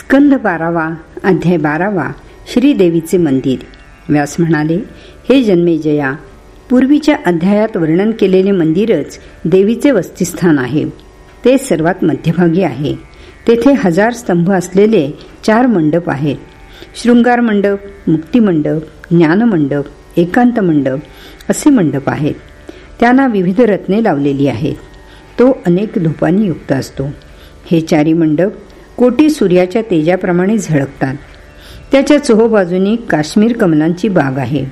स्कंद बारावा अध्याय बारावा श्रीदेवीचे मंदिर. व्यास म्हणाले हे जन्मे जया पूर्वीच्या अध्यायात वर्णन केलेले मंदिरच देवीचे वस्तिस्थान आहे. ते सर्वात मध्यभागी आहे. तेथे हजार स्तंभ असलेले चार मंडप आहेत. शृंगार मंडप मुक्तिमंडप ज्ञानमंडप एकांत मंडप असे मंडप आहेत. त्यांना विविध रत्ने लावलेली आहेत. तो अनेक धूपांनी युक्त असतो. हे चारी मंडप कोटी सूर्याच्या तेजाप्रमाणे झळकतात. त्याच्या चोहोबाजूनी काश्मीर कमलांची बाग आहे.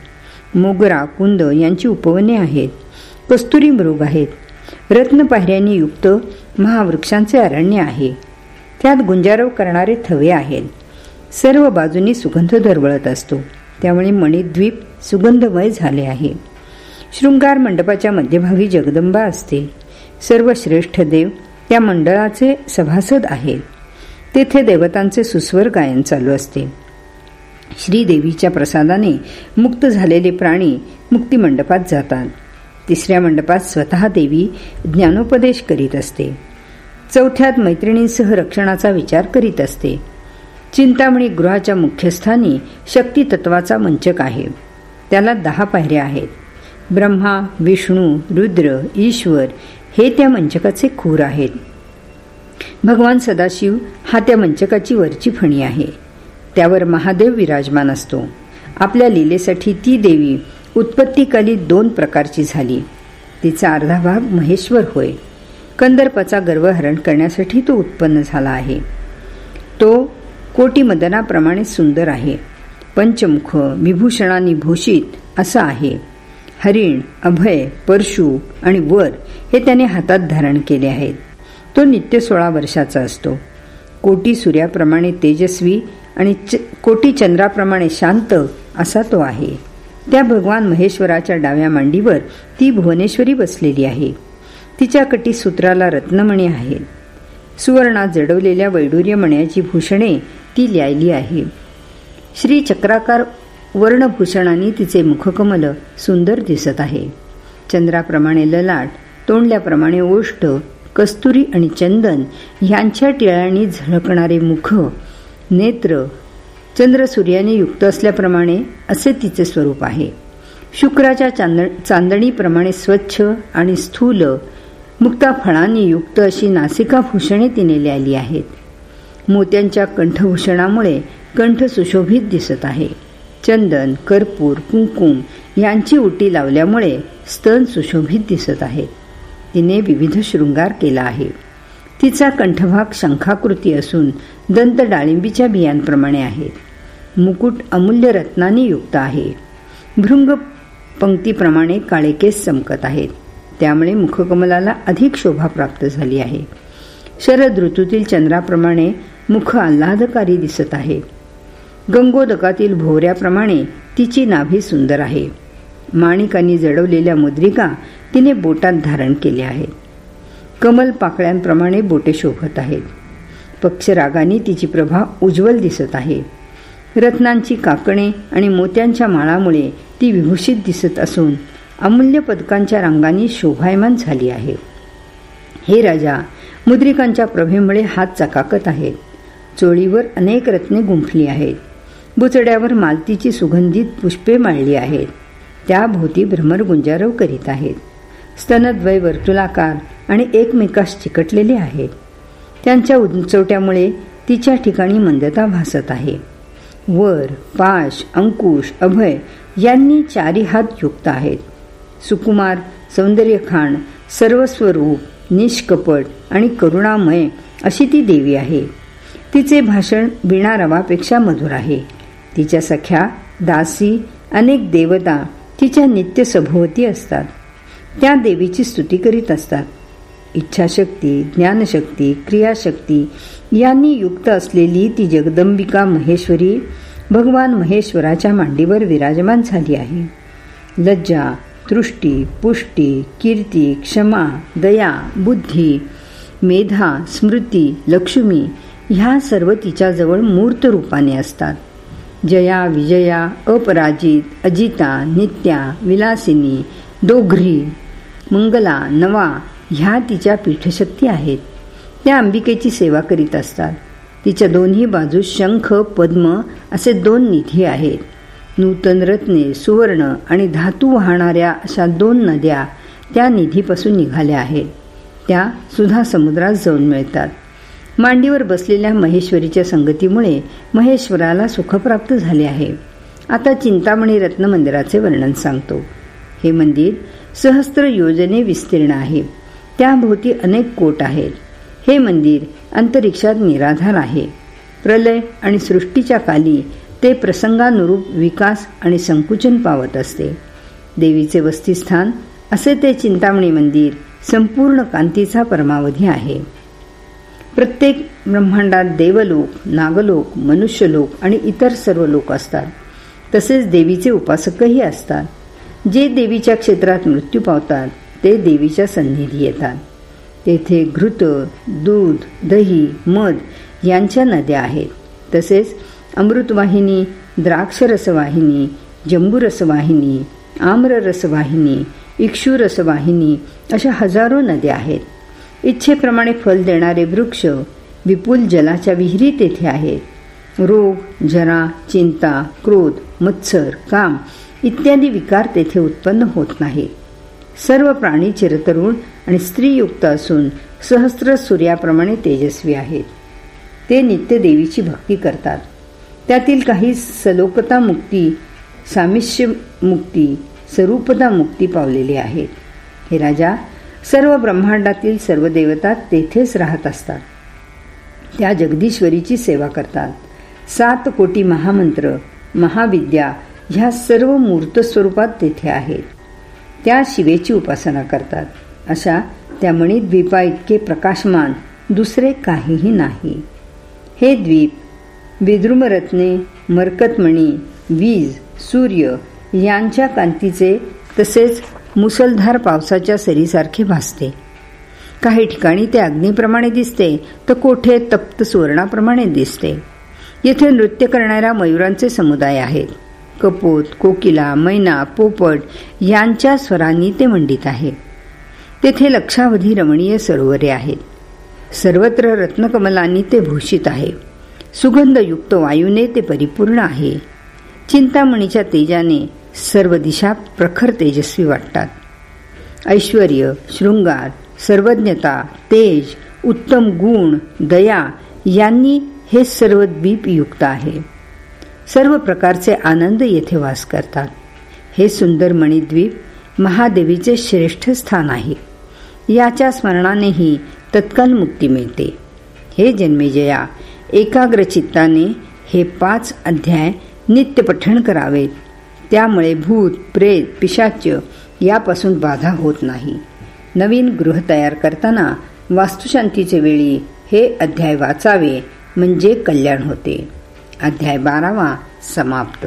मोगरा कुंद यांची उपवने आहेत. कस्तुरी मृग आहेत. रत्नपाहऱ्यांनी युक्त महावृक्षांचे अरण्य आहे. त्यात गुंजारव करणारे थवे आहेत. सर्व बाजूनी सुगंध दरवळत असतो. त्यामुळे मणिद्वीप सुगंधमय झाले आहे. शृंगार मंडपाच्या मध्यभागी जगदंबा असते. सर्व श्रेष्ठ देव त्या मंडळाचे सभासद आहेत. तेथे देवतांचे सुस्वर गायन चालू असते. श्रीदेवीच्या प्रसादाने मुक्त झालेले प्राणी मुक्ती मंडपात जातात. तिसऱ्या मंडपात स्वतः देवी ज्ञानोपदेश करीत असते. चौथ्यात मैत्रिणींसह रक्षणाचा विचार करीत असते. चिंतामणी गृहाच्या मुख्यस्थानी शक्ती तत्वाचा मंचक आहे. त्याला दहा पायऱ्या आहेत. ब्रह्मा विष्णू रुद्र ईश्वर हे त्या मंचकाचे खूर आहेत. भगवान सदाशिव हा त्या मंचकाची वरची फणी आहे. त्यावर महादेव विराजमान असतो. आपल्या लीलेसाठी ती देवी उत्पत्तीकाली दोन प्रकारची झाली. तिचा अर्धा भाग महेश्वर होय. कंदर्पाचा गर्वहरण करण्यासाठी तो उत्पन्न झाला आहे. तो कोटी मदनाप्रमाणे सुंदर आहे. पंचमुख विभूषणांनी भूषित असा आहे. हरिण अभय परशु आणि वर हे त्याने हातात धारण केले आहेत. तो नित्य सोळा वर्षाचा असतो. कोटी सूर्याप्रमाणे तेजस्वी आणि कोटी चंद्राप्रमाणे शांत असा तो आहे. त्या भगवान महेश्वराच्या डाव्या मांडीवर ती भुवनेश्वरी बसलेली आहे. तिच्या कटी सूत्राला रत्नमणी आहेत सुवर्णात जडवलेल्या वैडूर्यमण्याची भूषणे ती ल्यायली आहे. श्री चक्राकार वर्णभूषणाने तिचे मुखकमल सुंदर दिसत आहे. चंद्राप्रमाणे ललाट तोंडल्याप्रमाणे ओष्ठ कस्तुरी आणि चंदन ह्यांच्या टिळ्यांनी झळकणारे मुख नेत्र चंद्र सूर्याने युक्त असल्याप्रमाणे असे तिचे स्वरूप आहे. शुक्राच्या चांद चांदणीप्रमाणे स्वच्छ आणि स्थूल मुक्ता फळांनी युक्त अशी नासिका भूषणे तिने लिहिली आहेत. मोत्यांच्या कंठभूषणामुळे कंठ सुशोभित दिसत आहे. चंदन कर्पूर कुंकुम यांची उटी लावल्यामुळे स्तन सुशोभित दिसत आहेत. तिने विविध शृंगार केला आहे. तिचा कंठभाग शंखाकृती असून दंत डाळिंबीच्या बियांप्रमाणे आहे. मुकुट अमूल्य रत्नांनी युक्त आहे. भृंग पंक्तीप्रमाणे काळे केस चमकत आहेत. त्यामुळे मुखकमलाला अधिक शोभा प्राप्त झाली आहे. शरद ऋतूतील चंद्राप्रमाणे मुख आल्हादकारी दिसत आहे. गंगोदकातील भोवऱ्याप्रमाणे तिची नाभी सुंदर आहे. माणिकांनी जडवलेल्या मुद्रिका तिने बोटात धारण केले आहेत. कमल पाकळ्यांप्रमाणे बोटे शोभत आहेत. पक्षरागाने तिची प्रभा उज्ज्वल दिसत आहे. रत्नांची काकणे आणि मोत्यांच्या माळामुळे ती विभूषित दिसत असून अमूल्य पदकांच्या रंगांनी शोभायमान झाली आहे. हे राजा मुद्रिकांच्या प्रभेमुळे हात चकाकत आहेत. चोळीवर अनेक रत्ने गुंफली आहेत. बुचड्यावर मालतीची सुगंधित पुष्पे माळली आहेत. त्या भोवती भ्रमर गुंजारव करीत आहेत. स्तनद्वय वर्तुलाकार आणि एकमेकास चिकटलेले आहेत. त्यांच्या उंचवट्यामुळे तिच्या ठिकाणी मंदता भासत आहे. वर पाश अंकुश अभय यांनी चारी हात युक्त आहेत. सुकुमार सौंदर्यखाण सर्वस्वरूप निष्कपट आणि करुणामय अशी ती देवी आहे. तिचे भाषण बिणारवापेक्षा मधुर आहे. तिच्या सख्या दासी अनेक देवता तिच्या नित्य सभोवती असतात. त्या देवीची स्तुती करीत असतात. इच्छाशक्ती ज्ञानशक्ती क्रियाशक्ती यांनी युक्त असलेली ती जगदंबिका महेश्वरी भगवान महेश्वराच्या मांडीवर विराजमान झाली आहे. लज्जा दृष्टी पुष्टी कीर्ती क्षमा दया बुद्धी मेधा स्मृती लक्ष्मी ह्या सर्व तिच्याजवळ मूर्त रूपाने असतात. जया विजया अपराजित अजिता नित्या विलासिनी दोघ्री मंगला नवा ह्या तिच्या पीठशक्ती आहेत. त्या अंबिकेची सेवा करीत असतात. तिच्या दोन्ही बाजू शंख पद्म असे दोन निधी आहेत. नूतन रत्ने सुवर्ण आणि धातू वाहणाऱ्या अशा दोन नद्या त्या निधीपासून निघाल्या आहेत. त्या सुधा समुद्रात जाऊन मिळतात. मांडीवर बसलेल्या महेश्वरीच्या संगतीमुळे महेश्वराला सुखप्राप्त झाले आहे. आता चिंतामणी रत्न मंदिराचे वर्णन सांगतो. हे मंदिर सहस्त्र योजने विस्तीर्ण आहे. त्याभोवती अनेक कोट आहेत. हे मंदिर अंतरिक्षात निराधार आहे. प्रलय आणि सृष्टीच्या काली ते प्रसंगानुरूप विकास आणि संकुचन पावत असते. देवीचे वस्तीस्थान असे ते चिंतामणी मंदिर संपूर्ण कांतीचा परमावधी आहे. प्रत्येक ब्रह्मांडात देवलोक नागलोक मनुष्यलोक आणि इतर सर्व लोक असतात. तसेच देवीचे उपासकही असतात. जे देवीच्या क्षेत्रात मृत्यू पावतात ते देवीच्या सन्निधी येतात. तेथे घृत दूध दही मध यांच्या नद्या आहेत. तसेच अमृतवाहिनी द्राक्षरसवाहिनी जंबूरसवाहिनी आम्ररसवाहिनी इक्षुरसवाहिनी अशा हजारो नद्या आहेत. इच्छेप्रमाणे फल देणारे वृक्ष विपुल जलाच्या विहिरी तेथे आहेत. रोग जरा चिंता क्रोध मत्सर काम इत्यादी विकार तेथे उत्पन्न होत नाही सर्व प्राणी चिरतरुण आणि स्त्रीयुक्त असून सहस्र सूर्याप्रमाणे तेजस्वी आहेत. ते नित्य देवीची भक्ती करतात. त्यातील काही सलोकता मुक्ती सामिष्य मुक्ती स्वरूपता मुक्ती पावलेली आहेत. हे राजा सर्व ब्रह्मांडातील सर्व देवता तेथेच राहत असतात. त्या जगदीश्वरीची सेवा करतात. सात कोटी महामंत्र महाविद्या ह्या सर्व मूर्त स्वरूपात तेथे आहेत. त्या शिवेची उपासना करतात. अशा त्या मणिद्वीपा इतके प्रकाशमान दुसरे काहीही नाही. हे द्वीप विद्रुमरत्ने मरकतमणी वीज सूर्य यांच्या कांतीचे तसेच मुसलधार पावसाच्या सरीसारखे भासते. काही ठिकाणी ते अग्नीप्रमाणे दिसते तर कोठे तप्त सुवर्णाप्रमाणे दिसते. येथे नृत्य करणाऱ्या मयुरांचे समुदाय आहेत. कपोत कोकिला मैना पोपट यांच्या स्वरांनी ते मंडित आहे. तेथे लक्षावधी रमणीय सरोवरे आहेत. सर्वत्र रत्नकमलांनी ते भूषित आहे. सुगंधयुक्त वायूने ते परिपूर्ण आहे. चिंतामणीच्या तेजाने सर्व दिशा प्रखर तेजस्वी वाटतात. ऐश्वर शृंगार सर्वज्ञता तेज उत्तम गुण दया यांनी हे सर्व द्वीप युक्त आहे. सर्व प्रकारचे आनंद येथे वास करतात. हे सुंदर मणिद्वीप महादेवीचे श्रेष्ठ स्थान आहे. याच्या स्मरणानेही तत्काल मुक्ती मिळते. हे जन्मेजया एकाग्र चित्ताने हे पाच अध्याय नित्यपठण करावेत. त्यामुळे भूत प्रेत पिशाच्य यापासून बाधा होत नाही. नवीन गृह तयार करताना वास्तुशांतीचे वेळी हे अध्याय वाचावे म्हणजे कल्याण होते. अध्याय बारावा समाप्त.